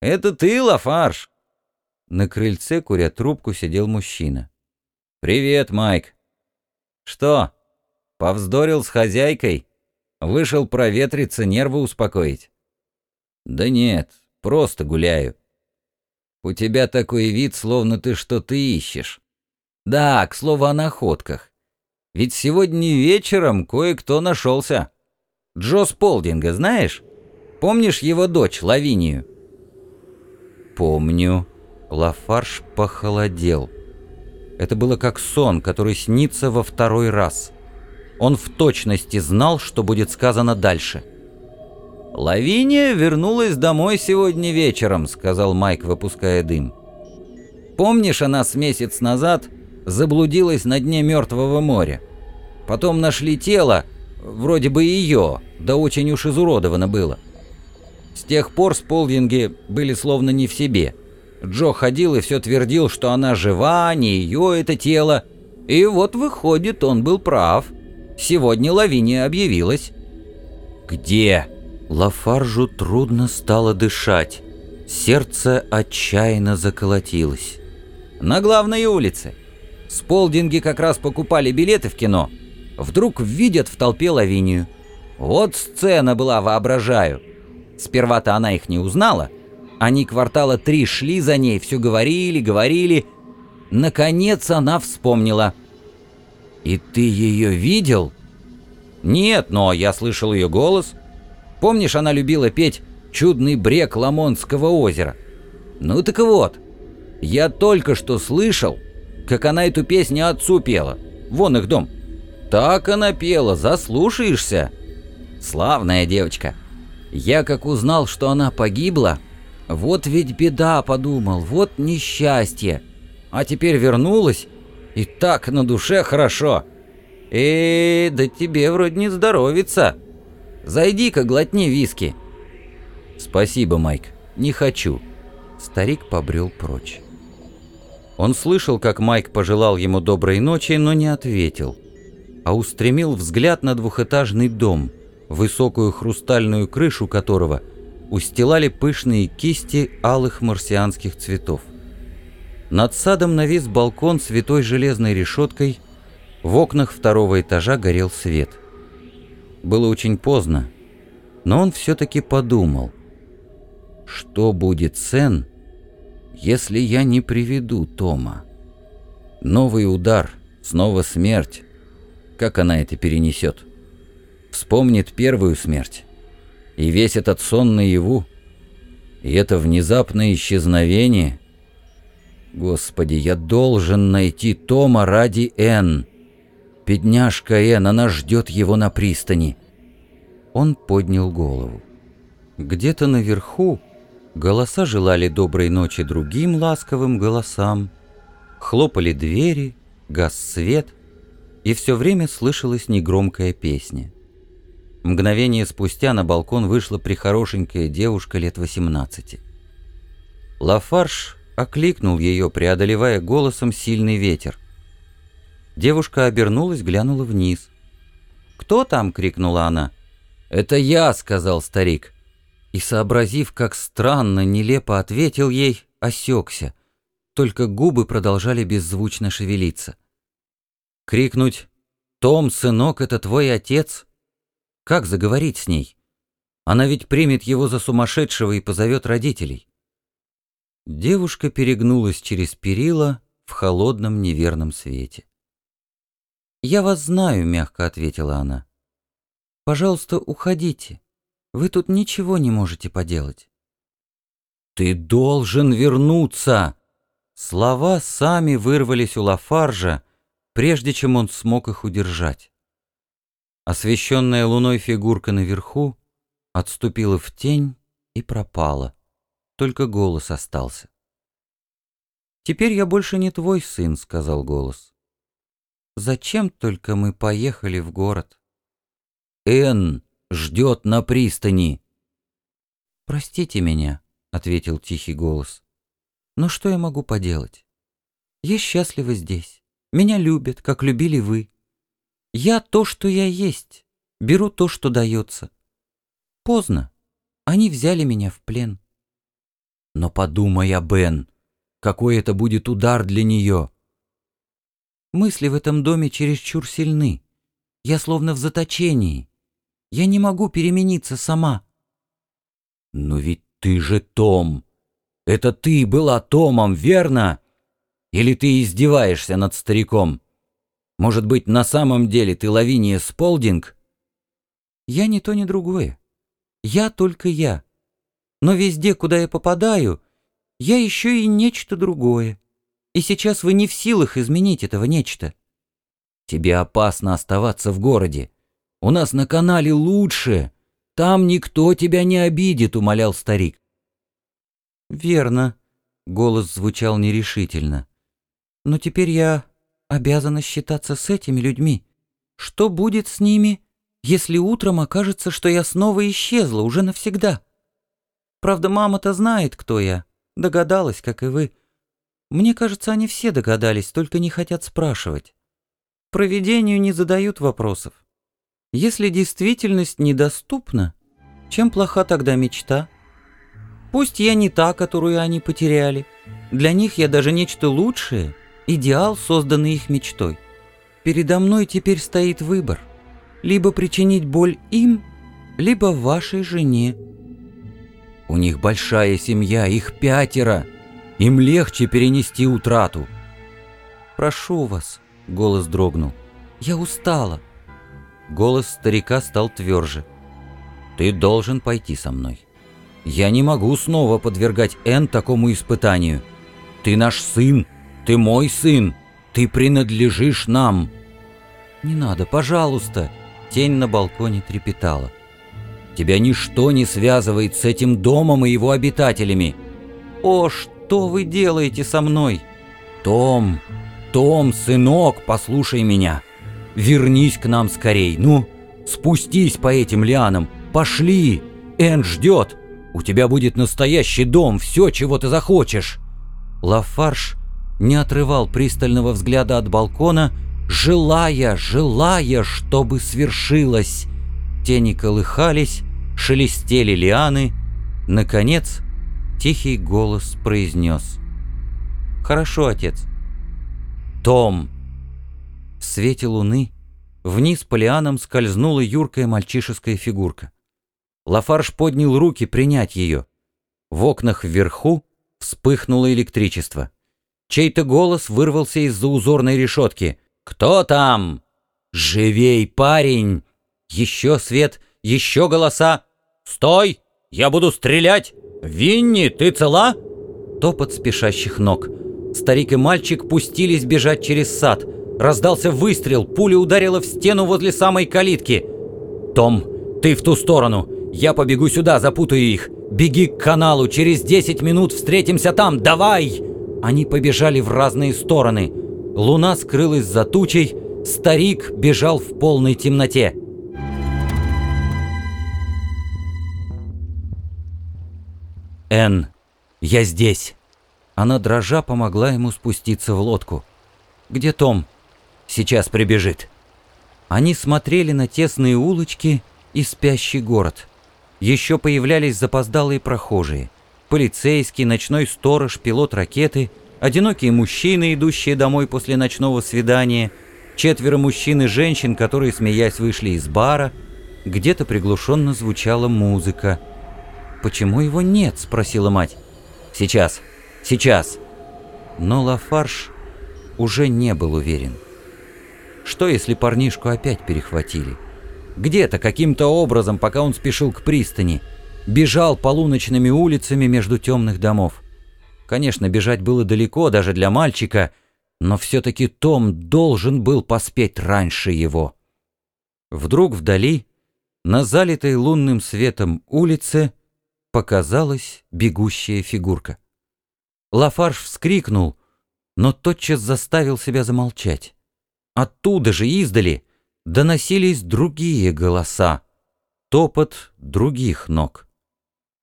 Это ты, Лафарж?» На крыльце, куря трубку, сидел мужчина. «Привет, Майк». «Что, повздорил с хозяйкой? Вышел проветриться, нервы успокоить?» «Да нет, просто гуляю». «У тебя такой вид, словно ты что-то ищешь». «Да, к слову о находках. Ведь сегодня вечером кое-кто нашелся. Джо Сполдинга, знаешь? Помнишь его дочь, Лавинию?» «Помню». Лафарш похолодел. Это было как сон, который снится во второй раз. Он в точности знал, что будет сказано дальше. «Лавиния вернулась домой сегодня вечером», — сказал Майк, выпуская дым. «Помнишь, она с месяц назад заблудилась на дне Мертвого моря? Потом нашли тело, вроде бы ее, да очень уж изуродовано было. С тех пор сполдинги были словно не в себе. Джо ходил и все твердил, что она жива, не ее это тело. И вот выходит, он был прав. Сегодня Лавиния объявилась. «Где?» Лафаржу трудно стало дышать. Сердце отчаянно заколотилось. «На главной улице. Сполдинги как раз покупали билеты в кино. Вдруг видят в толпе Лавинию. Вот сцена была, воображаю. Сперва-то она их не узнала. Они квартала три шли за ней, все говорили, говорили. Наконец она вспомнила. «И ты ее видел?» «Нет, но я слышал ее голос. Помнишь, она любила петь «Чудный брег Ламонского озера»?» Ну так вот, я только что слышал, как она эту песню отцу пела. Вон их дом. Так она пела, заслушаешься. Славная девочка. Я как узнал, что она погибла, вот ведь беда, подумал, вот несчастье. А теперь вернулась, и так на душе хорошо. Э, да тебе вроде не здоровится. Зайди-ка, глотни виски. Спасибо, Майк, не хочу. Старик побрел прочь. Он слышал, как Майк пожелал ему доброй ночи, но не ответил, а устремил взгляд на двухэтажный дом – высокую хрустальную крышу которого устилали пышные кисти алых марсианских цветов. Над садом навис балкон с витой железной решеткой, в окнах второго этажа горел свет. Было очень поздно, но он все-таки подумал, что будет Сен, если я не приведу Тома? Новый удар, снова смерть. Как она это перенесет? Вспомнит первую смерть. И весь этот сон наяву, и это внезапное исчезновение. Господи, я должен найти Тома ради Н. Бедняжка Н, она ждет его на пристани. Он поднял голову. Где-то наверху голоса желали доброй ночи другим ласковым голосам, хлопали двери, гас свет, и все время слышалась негромкая песня. Мгновение спустя на балкон вышла прихорошенькая девушка лет 18. Лафарш окликнул ее, преодолевая голосом сильный ветер. Девушка обернулась, глянула вниз. «Кто там?» — крикнула она. «Это я», — сказал старик. И, сообразив, как странно, нелепо ответил ей, осекся. Только губы продолжали беззвучно шевелиться. Крикнуть «Том, сынок, это твой отец?» Как заговорить с ней? Она ведь примет его за сумасшедшего и позовет родителей. Девушка перегнулась через перила в холодном неверном свете. «Я вас знаю», — мягко ответила она. «Пожалуйста, уходите. Вы тут ничего не можете поделать». «Ты должен вернуться!» Слова сами вырвались у Лафаржа, прежде чем он смог их удержать. Освещенная луной фигурка наверху отступила в тень и пропала. Только голос остался. «Теперь я больше не твой сын», — сказал голос. «Зачем только мы поехали в город?» «Энн ждет на пристани». «Простите меня», — ответил тихий голос. «Но что я могу поделать? Я счастлива здесь. Меня любят, как любили вы. Я то, что я есть, беру то, что дается. Поздно. Они взяли меня в плен. Но подумай о Бен. Какой это будет удар для нее. Мысли в этом доме чересчур сильны. Я словно в заточении. Я не могу перемениться сама. Но ведь ты же Том. Это ты была Томом, верно? Или ты издеваешься над стариком? Может быть, на самом деле ты Лавиния Сполдинг? Я ни то, ни другое. Я только я. Но везде, куда я попадаю, я еще и нечто другое. И сейчас вы не в силах изменить этого нечто. Тебе опасно оставаться в городе. У нас на канале лучше. Там никто тебя не обидит, умолял старик. Верно. Голос звучал нерешительно. Но теперь я обязана считаться с этими людьми. Что будет с ними, если утром окажется, что я снова исчезла уже навсегда? Правда, мама-то знает, кто я. Догадалась, как и вы. Мне кажется, они все догадались, только не хотят спрашивать. Проведению не задают вопросов. Если действительность недоступна, чем плоха тогда мечта? Пусть я не та, которую они потеряли. Для них я даже нечто лучшее, идеал, созданный их мечтой. Передо мной теперь стоит выбор. Либо причинить боль им, либо вашей жене. У них большая семья, их пятеро. Им легче перенести утрату. «Прошу вас», — голос дрогнул. «Я устала». Голос старика стал тверже. «Ты должен пойти со мной. Я не могу снова подвергать Энн такому испытанию. Ты наш сын, ты мой сын, ты принадлежишь нам». «Не надо, пожалуйста!» Тень на балконе трепетала. «Тебя ничто не связывает с этим домом и его обитателями». «О, что вы делаете со мной?» «Том, Том, сынок, послушай меня. Вернись к нам скорей, ну, спустись по этим лианам, пошли. Энн ждет. У тебя будет настоящий дом, все, чего ты захочешь». Лафарш не отрывал пристального взгляда от балкона, желая, желая, чтобы свершилось. Тени колыхались, шелестели лианы. Наконец, тихий голос произнес. «Хорошо, отец». «Том!» В свете луны вниз по лианам скользнула юркая мальчишеская фигурка. Лафарш поднял руки принять ее. В окнах вверху вспыхнуло электричество. Чей-то голос вырвался из-за узорной решетки. «Кто там?» «Живей, парень!» Еще свет, еще голоса. «Стой! Я буду стрелять! Винни, ты цела?» Топот спешащих ног. Старик и мальчик пустились бежать через сад. Раздался выстрел, пуля ударила в стену возле самой калитки. «Том, ты в ту сторону! Я побегу сюда, запутаю их! Беги к каналу, через 10 минут встретимся там! Давай!» Они побежали в разные стороны. Луна скрылась за тучей, старик бежал в полной темноте. «Энн, я здесь!» Она дрожа помогла ему спуститься в лодку. «Где Том?» «Сейчас прибежит». Они смотрели на тесные улочки и спящий город. Еще появлялись запоздалые прохожие. Полицейский, ночной сторож, пилот ракеты, одинокие мужчины, идущие домой после ночного свидания, четверо мужчин и женщин, которые, смеясь, вышли из бара. Где-то приглушенно звучала музыка. «Почему его нет?» — спросила мать. «Сейчас». Сейчас!» Но Лафарш уже не был уверен. Что, если парнишку опять перехватили? Где-то, каким-то образом, пока он спешил к пристани, бежал полуночными улицами между темных домов. Конечно, бежать было далеко даже для мальчика, но все-таки Том должен был поспеть раньше его. Вдруг вдали, на залитой лунным светом улице, показалась бегущая фигурка. Лафарш вскрикнул, но тотчас заставил себя замолчать. Оттуда же издали доносились другие голоса, топот других ног.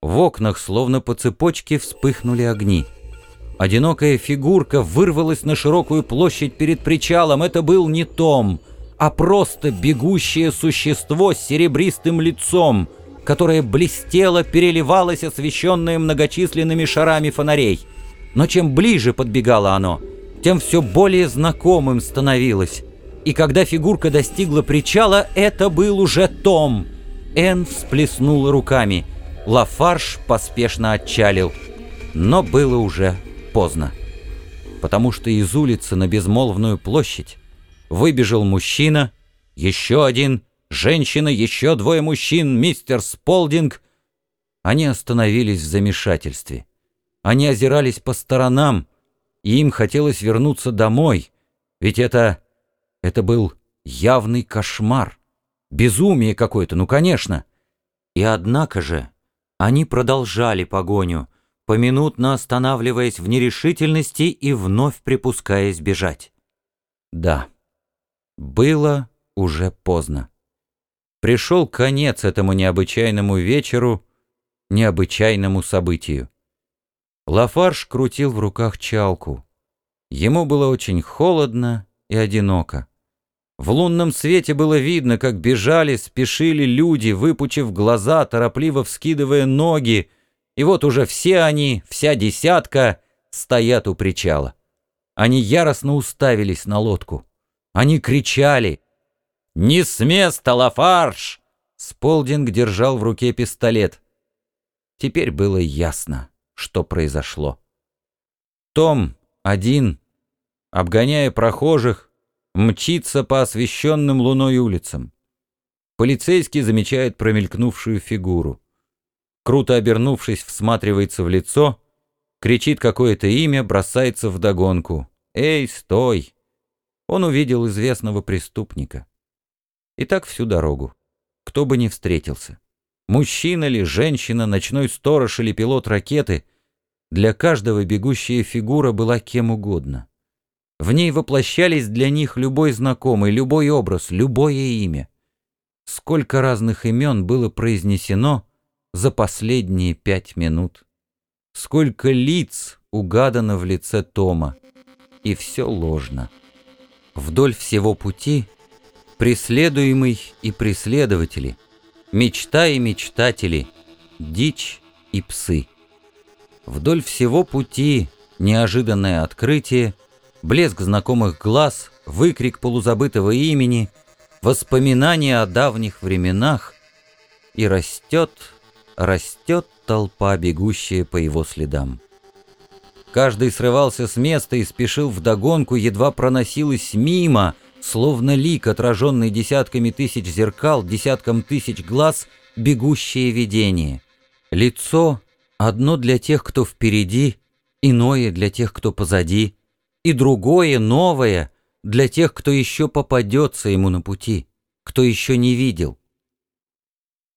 В окнах, словно по цепочке, вспыхнули огни. Одинокая фигурка вырвалась на широкую площадь перед причалом. Это был не Том, а просто бегущее существо с серебристым лицом, которое блестело, переливалось, освещенное многочисленными шарами фонарей. Но чем ближе подбегало оно, тем все более знакомым становилось. И когда фигурка достигла причала, это был уже Том. Энн всплеснула руками. Лафарш поспешно отчалил. Но было уже поздно. Потому что из улицы на безмолвную площадь выбежал мужчина, еще один, женщина, еще двое мужчин, мистер Сполдинг. Они остановились в замешательстве. Они озирались по сторонам, и им хотелось вернуться домой, ведь это... это был явный кошмар. Безумие какое-то, ну конечно. И однако же они продолжали погоню, поминутно останавливаясь в нерешительности и вновь припускаясь бежать. Да, было уже поздно. Пришел конец этому необычайному вечеру, необычайному событию. Лафарш крутил в руках чалку. Ему было очень холодно и одиноко. В лунном свете было видно, как бежали, спешили люди, выпучив глаза, торопливо вскидывая ноги, и вот уже все они, вся десятка, стоят у причала. Они яростно уставились на лодку. Они кричали «Не с места, Лафарш!» Сполдинг держал в руке пистолет. Теперь было ясно что произошло. Том один, обгоняя прохожих, мчится по освещенным луной улицам. Полицейский замечает промелькнувшую фигуру. Круто обернувшись, всматривается в лицо, кричит какое-то имя, бросается в догонку. «Эй, стой!» Он увидел известного преступника. И так всю дорогу. Кто бы ни встретился. Мужчина ли, женщина, ночной сторож или пилот ракеты, для каждого бегущая фигура была кем угодно. В ней воплощались для них любой знакомый, любой образ, любое имя. Сколько разных имен было произнесено за последние пять минут. Сколько лиц угадано в лице Тома. И все ложно. Вдоль всего пути преследуемый и преследователи — мечта и мечтатели, дичь и псы. Вдоль всего пути неожиданное открытие, блеск знакомых глаз, выкрик полузабытого имени, воспоминания о давних временах, и растет, растет толпа, бегущая по его следам. Каждый срывался с места и спешил вдогонку, едва проносилась мимо — словно лик, отраженный десятками тысяч зеркал, десятком тысяч глаз, бегущее видение. Лицо одно для тех, кто впереди, иное для тех, кто позади, и другое, новое, для тех, кто еще попадется ему на пути, кто еще не видел.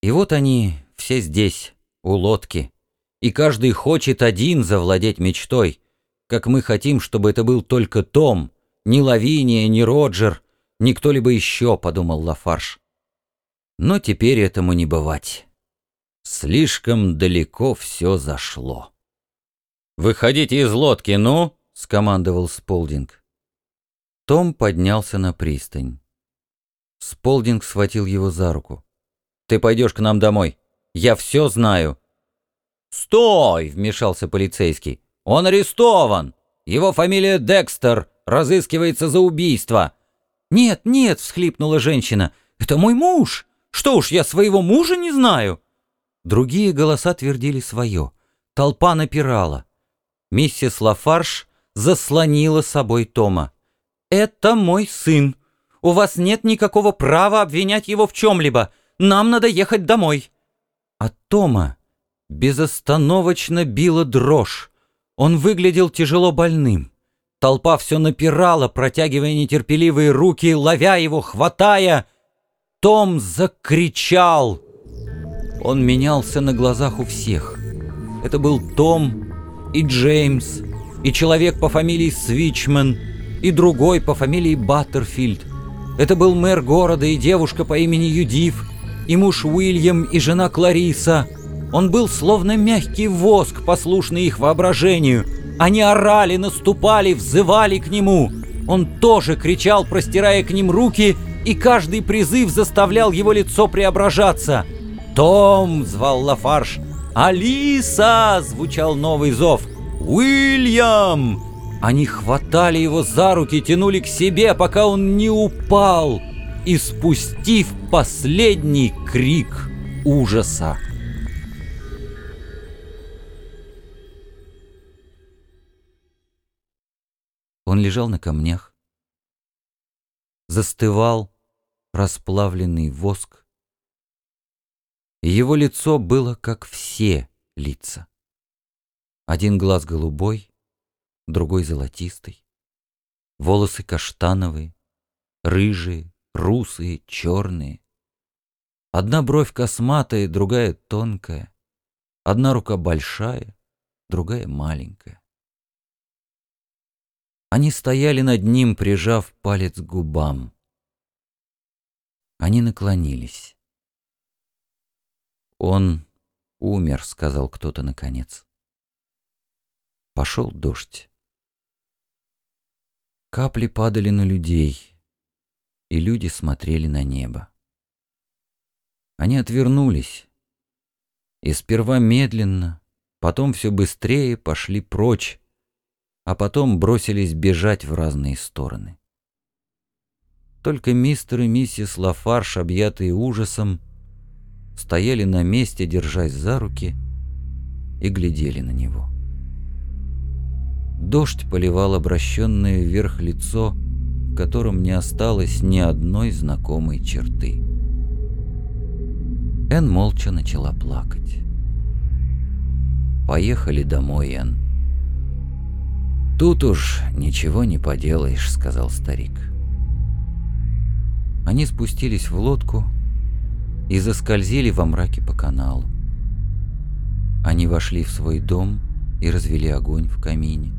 И вот они все здесь, у лодки, и каждый хочет один завладеть мечтой, как мы хотим, чтобы это был только Том — ни Лавиния, ни Роджер, ни кто-либо еще, подумал Лафарш. Но теперь этому не бывать. Слишком далеко все зашло. «Выходите из лодки, ну!» — скомандовал Сполдинг. Том поднялся на пристань. Сполдинг схватил его за руку. «Ты пойдешь к нам домой. Я все знаю». «Стой!» — вмешался полицейский. «Он арестован! Его фамилия Декстер разыскивается за убийство». «Нет, нет», — всхлипнула женщина, — «это мой муж. Что уж, я своего мужа не знаю». Другие голоса твердили свое. Толпа напирала. Миссис Лафарш заслонила собой Тома. «Это мой сын. У вас нет никакого права обвинять его в чем-либо. Нам надо ехать домой». А Тома безостановочно била дрожь. Он выглядел тяжело больным. Толпа все напирала, протягивая нетерпеливые руки, ловя его, хватая. Том закричал. Он менялся на глазах у всех. Это был Том и Джеймс, и человек по фамилии Свичман, и другой по фамилии Баттерфилд. Это был мэр города и девушка по имени Юдив, и муж Уильям, и жена Клариса. Он был словно мягкий воск, послушный их воображению — они орали, наступали, взывали к нему. Он тоже кричал, простирая к ним руки, и каждый призыв заставлял его лицо преображаться. «Том!» — звал Лафарш. «Алиса!» — звучал новый зов. «Уильям!» Они хватали его за руки, тянули к себе, пока он не упал, и спустив последний крик ужаса. Он лежал на камнях, застывал расплавленный воск, и его лицо было как все лица. Один глаз голубой, другой золотистый, волосы каштановые, рыжие, русые, черные. Одна бровь косматая, другая тонкая, одна рука большая, другая маленькая. Они стояли над ним, прижав палец к губам. Они наклонились. «Он умер», — сказал кто-то наконец. Пошел дождь. Капли падали на людей, и люди смотрели на небо. Они отвернулись, и сперва медленно, потом все быстрее пошли прочь, а потом бросились бежать в разные стороны. Только мистер и миссис Лафарш, объятые ужасом, стояли на месте, держась за руки, и глядели на него. Дождь поливал обращенное вверх лицо, в котором не осталось ни одной знакомой черты. Эн молча начала плакать. «Поехали домой, Эн». «Тут уж ничего не поделаешь», — сказал старик. Они спустились в лодку и заскользили во мраке по каналу. Они вошли в свой дом и развели огонь в камине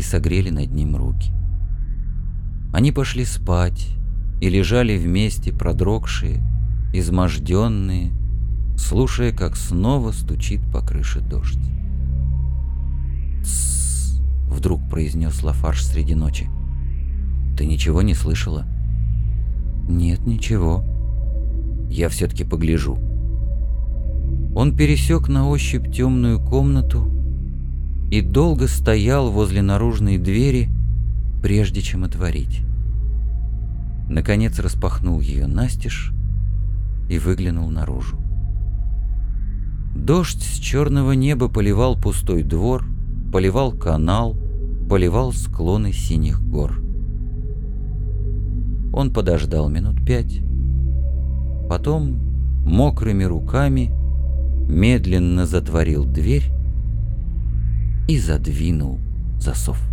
и согрели над ним руки. Они пошли спать и лежали вместе, продрогшие, изможденные, слушая, как снова стучит по крыше дождь. «Тссс!» — вдруг произнес Лафарш среди ночи. «Ты ничего не слышала?» «Нет, ничего. Я все-таки погляжу». Он пересек на ощупь темную комнату и долго стоял возле наружной двери, прежде чем отворить. Наконец распахнул ее настежь и выглянул наружу. Дождь с черного неба поливал пустой двор, поливал канал, поливал склоны синих гор. Он подождал минут пять, потом мокрыми руками медленно затворил дверь и задвинул засов.